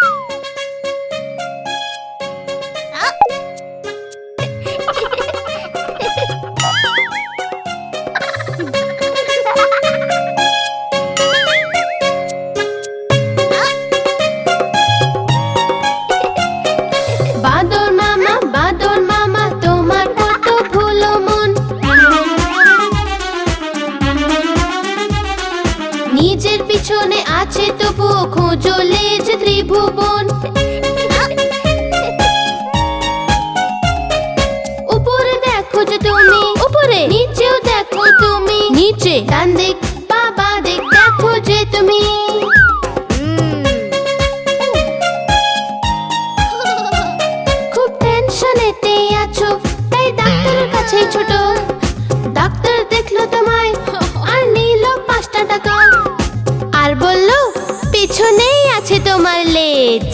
নিজের পিছনে আছে তবুও খোঁজো উপরে নিচেও দেখো তুমি। নিচে। ডান দিক বাবা দিক দেখো যে তুমি। খুব টেনশনেতে আছো তাই ডাক্তারের কাছে ছোট। ডাক্তার দেখল তোমায় আর নিল পাঁচটা টাকা। আর বলল পিছনেই আছে তোমার লেজ।